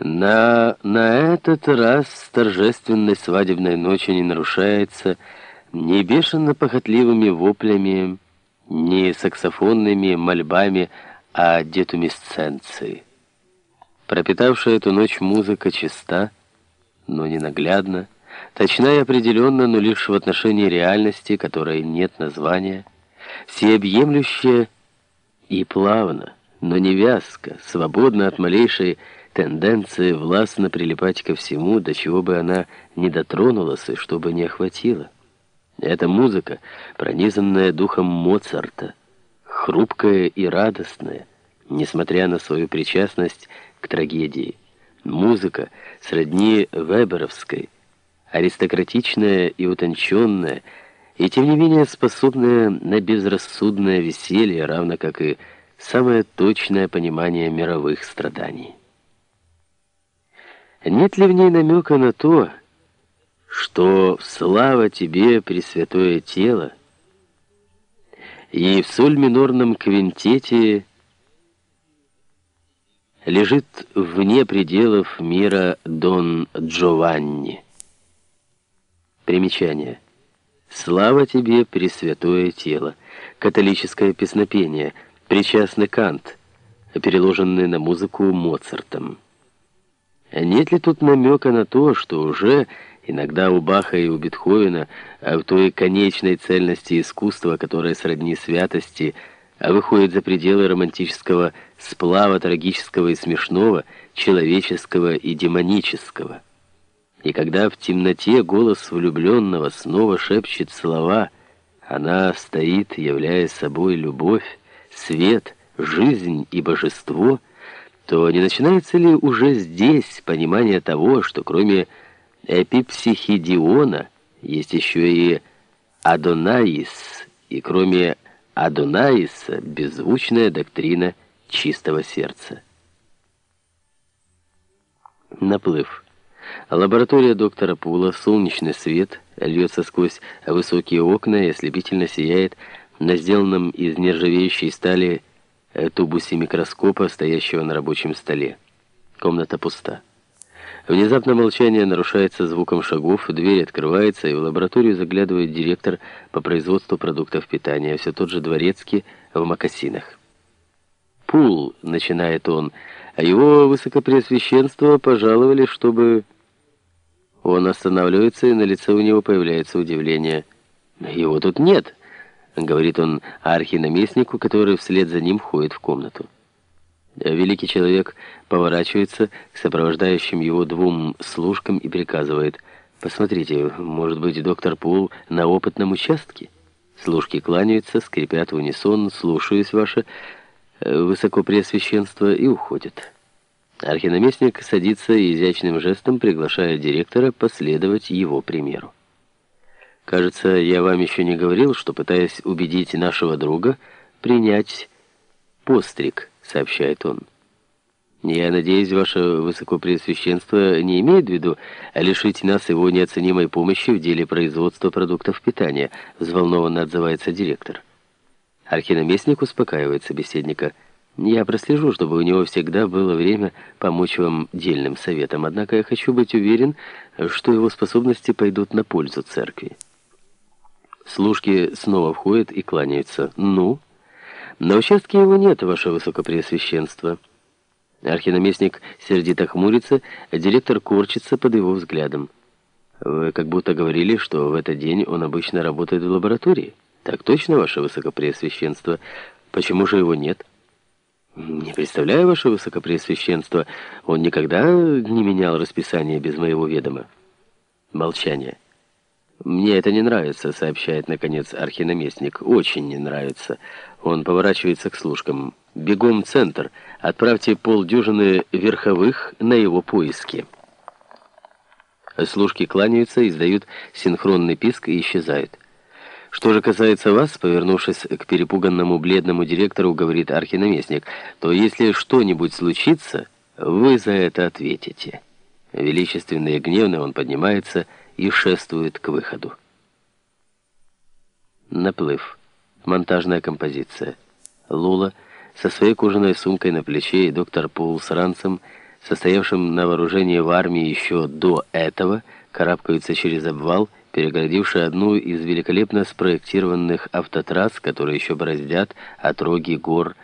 На, на этот раз торжественной свадебной ночи не нарушается ни бешено-похотливыми воплями, ни саксофонными мольбами о детумисценции. Пропитавшая эту ночь музыка чиста, но ненаглядна, точна и определенна, но лишь в отношении реальности, которой нет названия, всеобъемлющая и плавно, но не вязко, свободно от малейшей тенденции властно прилипать ко всему, до чего бы она не дотронулась и что бы не охватила. Эта музыка, пронизанная духом Моцарта, хрупкая и радостная, несмотря на свою причастность к трагедии. Музыка сродни веберовской, аристократичная и утонченная, и тем не менее способная на безрассудное веселье, равно как и самое точное понимание мировых страданий. Нет ли в ней намека на то, что слава тебе, Пресвятое Тело, и в соль-минорном квинтете лежит вне пределов мира Дон Джованни. Примечание. «Слава тебе, Пресвятое Тело» католическое песнопение, причастный Кант, переложенный на музыку Моцартом. Нет ли тут намека на то, что уже иногда у Баха и у Бетховена, а в той конечной цельности искусства, которая сродни святости, а выходит за пределы романтического сплава трагического и смешного, человеческого и демонического? И когда в темноте голос влюбленного снова шепчет слова, она стоит, являя собой любовь, свет, жизнь и божество — то не начинается ли уже здесь понимание того, что кроме эпипсихидиона есть еще и Адонаис, и кроме Адонаиса беззвучная доктрина чистого сердца? Наплыв. Лаборатория доктора Пула, солнечный свет льется сквозь высокие окна и ослепительно сияет на сделанном из нержавеющей стали тубусе микроскопа, стоящего на рабочем столе. Комната пуста. Внезапно молчание нарушается звуком шагов, дверь открывается, и в лабораторию заглядывает директор по производству продуктов питания, все тот же дворецкий в мокасинах. «Пул», — начинает он, — «а его высокопреосвященство пожаловали, чтобы...» Он останавливается, и на лице у него появляется удивление. «Его тут нет», — говорит он архинаместнику, который вслед за ним входит в комнату. Великий человек поворачивается к сопровождающим его двум служкам и приказывает «Посмотрите, может быть, доктор Пул на опытном участке?» Служки кланяются, скрипят в унисон, слушаясь ваше э, высокопреосвященство и уходят. Архинаместник садится и изящным жестом приглашает директора последовать его примеру. Кажется, я вам еще не говорил, что пытаясь убедить нашего друга принять постриг, сообщает он. Я надеюсь, ваше высокопреосвященство не имеет в виду лишить нас его неоценимой помощи в деле производства продуктов питания, взволнованно отзывается директор. Архинаместник успокаивает собеседника. Я прослежу, чтобы у него всегда было время помочь вам дельным советом, однако я хочу быть уверен, что его способности пойдут на пользу церкви. Служки снова входят и кланяются. «Ну?» «На участке его нет, ваше высокопреосвященство». Архинаместник сердито хмурится, а директор корчится под его взглядом. «Вы как будто говорили, что в этот день он обычно работает в лаборатории». «Так точно, ваше высокопреосвященство? Почему же его нет?» «Не представляю, ваше высокопреосвященство, он никогда не менял расписание без моего ведома». Молчание. «Мне это не нравится», — сообщает, наконец, архинаместник. «Очень не нравится». Он поворачивается к служкам. «Бегом в центр. Отправьте полдюжины верховых на его поиски». Служки кланяются, издают синхронный писк и исчезают. «Что же касается вас», — повернувшись к перепуганному бледному директору, говорит архинаместник, «то если что-нибудь случится, вы за это ответите». Величественно и гневно он поднимается и шествует к выходу. Наплыв. Монтажная композиция. Лула со своей кожаной сумкой на плече и доктор Пул с ранцем состоявшим на вооружении в армии еще до этого, карабкаются через обвал, перегородивший одну из великолепно спроектированных автотрасс, которые еще бороздят отроги гор